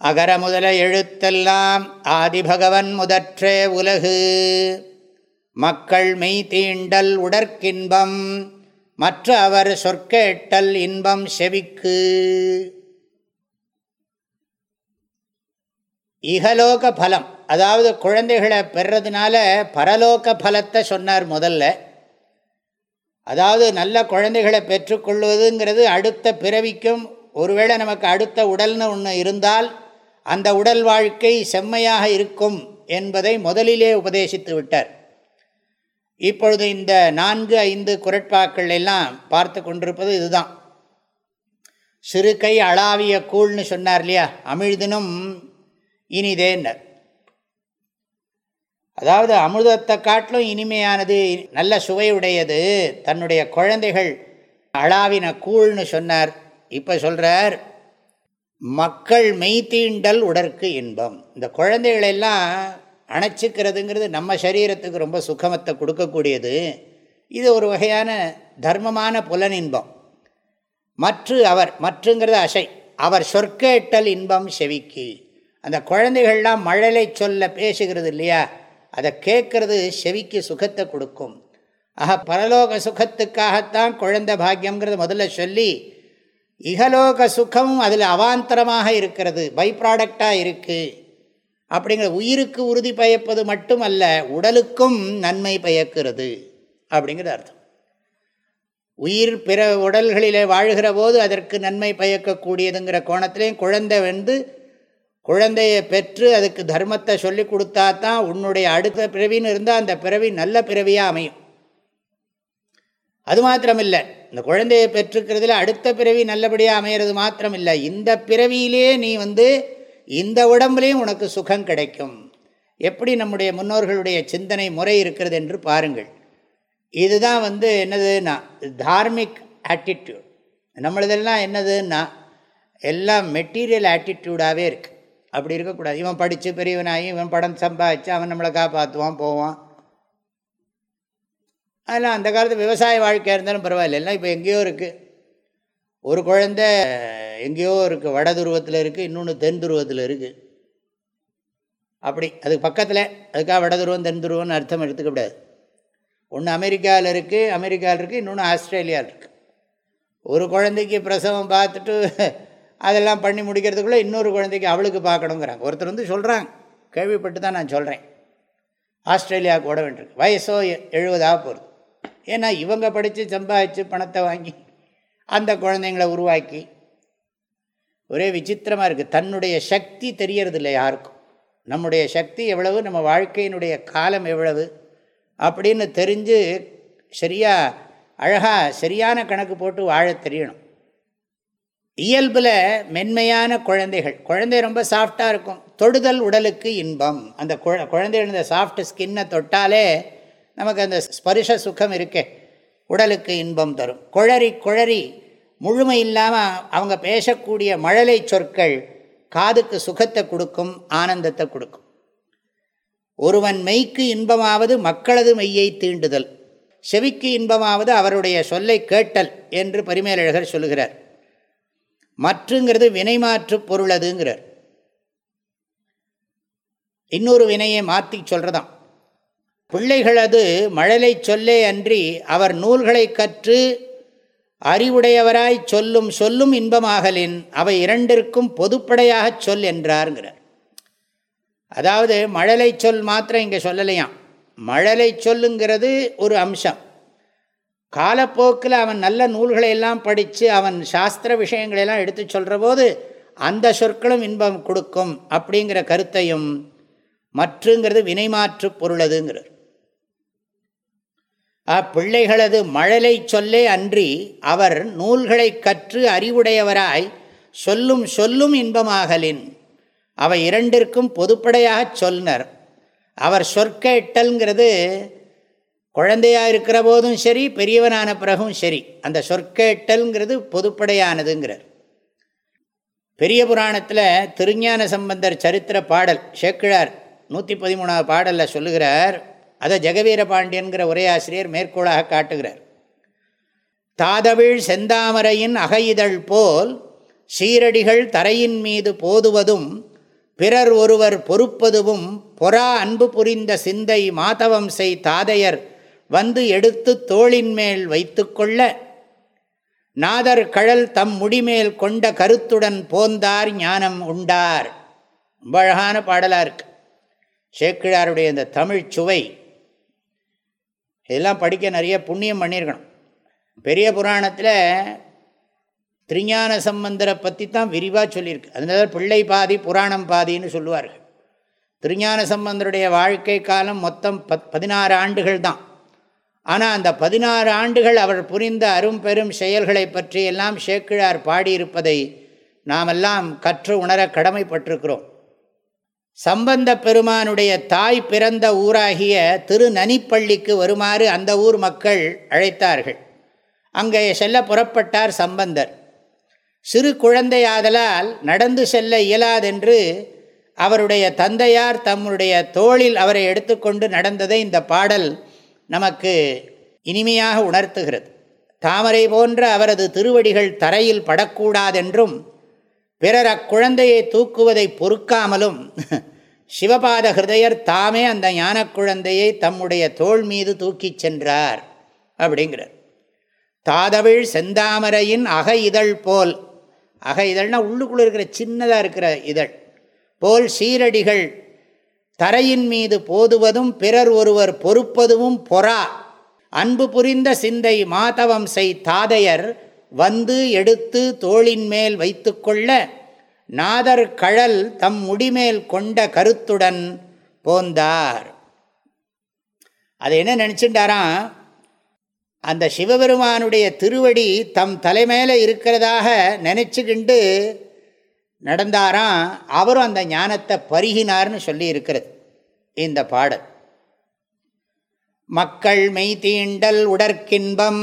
அகர முதல எழுத்தெல்லாம் ஆதிபகவன் முதற்றே உலகு. மக்கள் மெய் தீண்டல் உடற்கின்பம் மற்ற அவர் சொற்கேட்டல் இன்பம் செவிக்கு. இகலோக பலம் அதாவது குழந்தைகளை பெறதுனால பரலோக பலத்தை சொன்னார் முதல்ல. அதாவது நல்ல குழந்தைகளை பெற்றுக்கொள்வதுங்கிறது அடுத்த பிறவிக்கும் ஒருவேளை நமக்கு அடுத்த உடல்னு ஒன்று இருந்தால் அந்த உடல் வாழ்க்கை செம்மையாக இருக்கும் என்பதை முதலிலே உபதேசித்து விட்டார். இப்பொழுது இந்த நான்கு ஐந்து குரட்பாக்கள் எல்லாம் பார்த்து கொண்டிருப்பது இதுதான். சிறு கை அளாவிய கூழ்னு சொன்னார் இல்லையா? அமிழ்தினும் இனிதேன்னர். அதாவது அமிர்தத்தை காட்டிலும் இனிமையானது நல்ல சுவையுடையது தன்னுடைய குழந்தைகள் அளாவின கூழ்னு சொன்னார். இப்போ சொல்கிறார் மக்கள் மெய்தீண்டல் உடற்கு இன்பம். இந்த குழந்தைகளெல்லாம் அணைச்சிக்கிறதுங்கிறது நம்ம சரீரத்துக்கு ரொம்ப சுகமத்தை கொடுக்கக்கூடியது. இது ஒரு வகையான தர்மமான புலனின்பம். மற்று அவர் மற்றுங்கிறது அசை. அவர் சொற்கேட்டல் இன்பம் செவிக்கு. அந்த குழந்தைகள்லாம் மழலை சொல்ல பேசுகிறது இல்லையா? அதை கேட்கறது செவிக்கு சுகத்தை கொடுக்கும். ஆக பரலோக சுகத்துக்காகத்தான் குழந்தை பாக்கியங்கிறத முதல்ல சொல்லி இகலோக சுகம் அதில் அவாந்தரமாக இருக்கிறது பை ப்ராடக்டாக இருக்குது அப்படிங்கிற உயிருக்கு உறுதி பயப்பது மட்டுமல்ல உடலுக்கும் நன்மை பயக்கிறது அப்படிங்கிறது அர்த்தம். உயிர் பிற உடல்களிலே வாழ்கிற போது அதற்கு நன்மை பயக்கக்கூடியதுங்கிற கோணத்திலையும் குழந்தை வந்து குழந்தையை பெற்று அதுக்கு தர்மத்தை சொல்லி கொடுத்தா தான் உன்னுடைய அடுத்த பிறவின்னு இருந்தால் அந்த பிறவி நல்ல பிறவியாக அமையும். அது மாத்திரமில்லை. இந்த குழந்தையை பெற்றுக்கிறதுல அடுத்த பிறவி நல்லபடியாக அமையிறது மாத்திரமில்லை. இந்த பிறவியிலே நீ வந்து இந்த உடம்புலேயும் உனக்கு சுகம் கிடைக்கும். எப்படி நம்முடைய முன்னோர்களுடைய சிந்தனை முறை இருக்கிறது என்று பாருங்கள். இதுதான் வந்து என்னதுன்னா தார்மிக் ஆட்டிடியூட் நம்மளதெல்லாம் என்னதுன்னா எல்லாம் மெட்டீரியல் ஆட்டிடியூடாகவே இருக்குது அப்படி இருக்கக்கூடாது. இவன் படித்து பெரியவனாகி இவன் படம் சம்பாதிச்சு அவன் நம்மளை காப்பாற்றுவான் போவான். அதெல்லாம் அந்த காலத்து விவசாய வாழ்க்கையாக இருந்தாலும் பரவாயில்ல. எல்லாம் இப்போ எங்கேயோ இருக்குது ஒரு குழந்த எங்கேயோ இருக்குது வட துருவத்தில் இருக்குது இன்னொன்று தென் துருவத்தில் இருக்குது அப்படி. அதுக்கு பக்கத்தில் அதுக்காக வட துருவம் தென் துருவம்னு அர்த்தம் எடுத்துக்கூடாது ஒன்று அமெரிக்காவில் இருக்குது அமெரிக்காவில் இருக்குது இன்னொன்று ஆஸ்திரேலியாவில் இருக்குது ஒரு குழந்தைக்கு பிரசவம் பார்த்துட்டு அதெல்லாம் பண்ணி முடிக்கிறதுக்குள்ளே இன்னொரு குழந்தைக்கு அவளுக்கு பார்க்கணுங்கிறாங்க. ஒருத்தர் வந்து சொல்கிறாங்க கேள்விப்பட்டு தான் நான் சொல்கிறேன் ஆஸ்திரேலியாவுக்கு ஓட வேண்டியிருக்கு. வயசோ எழுபதாக போகிறது ஏன்னா இவங்க படித்து சம்பாதிச்சு பணத்தை வாங்கி அந்த குழந்தைங்களை உருவாக்கி. ஒரே விசித்திரமாக இருக்குது தன்னுடைய சக்தி தெரியறதில்லை யாருக்கும். நம்முடைய சக்தி எவ்வளவு நம்ம வாழ்க்கையினுடைய காலம் எவ்வளவு அப்படின்னு தெரிஞ்சு சரியாக அழகாக சரியான கணக்கு போட்டு வாழ தெரியணும். இயல்பில் மென்மையான குழந்தைகள். குழந்தை ரொம்ப சாஃப்டாக இருக்கும். தொடுதல் உடலுக்கு இன்பம். அந்த குழந்தைகள் இந்த சாஃப்ட் ஸ்கின்னை தொட்டாலே நமக்கு அந்த ஸ்பரிச சுகம் இருக்கே. உடலுக்கு இன்பம் தரும். குழறி குழறி முழுமை இல்லாமல் அவங்க பேசக்கூடிய மழலை சொற்கள் காதுக்கு சுகத்தை கொடுக்கும் ஆனந்தத்தை கொடுக்கும். ஒருவன் மெய்க்கு இன்பமாவது மக்களது மெய்யை தீண்டுதல். செவிக்கு இன்பமாவது அவருடைய சொல்லை கேட்டல் என்று பரிமேலழகர் சொல்லுகிறார். மற்றுங்கிறது வினைமாற்று பொருளதுங்கிறார் இன்னொரு வினையை மாற்றி சொல்கிறதாம் பிள்ளைகளது மழலை சொல்லே அன்றி அவர் நூல்களை கற்று அறிவுடையவராய் சொல்லும் சொல்லும் இன்பமாகலின் அவை இரண்டிற்கும் பொதுப்படையாக சொல் என்றார்ங்கிறார். அதாவது மழலை சொல் மாத்திரம் இங்கே சொல்லலையாம். மழலை சொல்லுங்கிறது ஒரு அம்சம். காலப்போக்கில் அவன் நல்ல நூல்களை எல்லாம் படித்து அவன் சாஸ்திர விஷயங்களெல்லாம் எடுத்து சொல்கிற போது அந்த சொற்களும் இன்பம் கொடுக்கும் அப்படிங்கிற கருத்தையும் மற்றுங்கிறது வினைமாற்று பொருளதுங்கிறது அப்பிள்ளைகளது மழலை சொல்லே அன்றி அவர் நூல்களை கற்று அறிவுடையவராய் சொல்லும் சொல்லும் இன்பமாகலின். அவை இரண்டிற்கும் பொதுப்படையாக சொன்னர் அவர் சொற்கேட்டல்ங்கிறது குழந்தையாக இருக்கிற போதும் சரி பெரியவனான பிறகும் சரி. அந்த சொற்கேட்டல்ங்கிறது பொதுப்படையானதுங்கிறார். பெரிய புராணத்தில் திருஞான சம்பந்தர் சரித்திர பாடல் சேக்கிழார் நூற்றி பதிமூணாவது பாடலில் சொல்லுகிறார் அதை ஜெகவீர பாண்டியன்கிற உரையாசிரியர் மேற்கோளாக காட்டுகிறார். தாதவிழ் செந்தாமரையின் அகையிதழ் போல் சீரடிகள் தரையின் மீது போதுவதும் பிறர் ஒருவர் பொறுப்பதுவும் பொறா அன்பு புரிந்த சிந்தை மாதவம் செய் தாதையர் வந்து எடுத்து தோளின் மேல் வைத்து கொள்ள நாதர் கழல் தம் முடிமேல் கொண்ட கருத்துடன் போந்தார் ஞானம் உண்டார். ரொம்ப அழகான பாடலாக இருக்கு. சேக்கிழாருடைய இந்த தமிழ் சுவை இதெல்லாம் படிக்க நிறைய புண்ணியம் பண்ணியிருக்கணும். பெரிய புராணத்தில் திருஞான சம்பந்தரை பற்றி தான் விரிவாக சொல்லியிருக்கு. அதனால பிள்ளை பாதி புராணம் பாதின்னு சொல்லுவார்கள். திருஞான சம்பந்தருடைய வாழ்க்கை காலம் மொத்தம் பத் பதினாறு ஆண்டுகள் தான். ஆனால் அந்த பதினாறு ஆண்டுகள் அவர் புரிந்த அரும் பெரும் செயல்களை பற்றி எல்லாம் சேக்கிழார் பாடியிருப்பதை நாமெல்லாம் கற்று உணர கடமைப்பட்டிருக்கிறோம். சம்பந்த பெருமானுடைய தாய் பிறந்த ஊராகிய திருநனிப்பள்ளிக்கு வருமாறு அந்த ஊர் மக்கள் அழைத்தார்கள். அங்கே செல்ல புறப்பட்டார் சம்பந்தர். சிறு குழந்தையாதலால் நடந்து செல்ல இயலாதென்று அவருடைய தந்தையார் தம்முடைய தோளில் அவரை எடுத்துக்கொண்டு நடந்ததை இந்த பாடல் நமக்கு இனிமையாக உணர்த்துகிறது. தாமரை போன்ற அவரது திருவடிகள் தரையில் படக்கூடாதென்றும் பிறர் அக்குழந்தையை தூக்குவதை பொறுக்காமலும் சிவபாத ஹிருதயர் தாமே அந்த ஞான குழந்தையை தம்முடைய தோல் மீது தூக்கிச் சென்றார் அப்படிங்கிறார். தாதவிழ் செந்தாமரையின் அக இதழ் போல் அக இதழ்னா உள்ளுக்குள்ளே இருக்கிற சின்னதாக இருக்கிற இதழ் போல் சீரடிகள் தரையின் மீது போதுவதும் பிறர் ஒருவர் பொறுப்பதுவும் பொறா. அன்பு புரிந்த சிந்தை மாதவம் செய் தாதையர் வந்து எடுத்து தோளின் மேல் வைத்துக்கொள்ள நாதர் கழல் தம் முடிமேல் கொண்ட கருத்துடன் போந்தார். அதை என்ன நினச்சிட்டாராம் அந்த சிவபெருமானுடைய திருவடி தம் தலைமையில் இருக்கிறதாக நினச்சிக்கிண்டு நடந்தாராம். அவரும் அந்த ஞானத்தை பருகினார்னு சொல்லி இருக்கிறது இந்த பாடல். மக்கள் மெய்தீண்டல் உடற்கின்பம்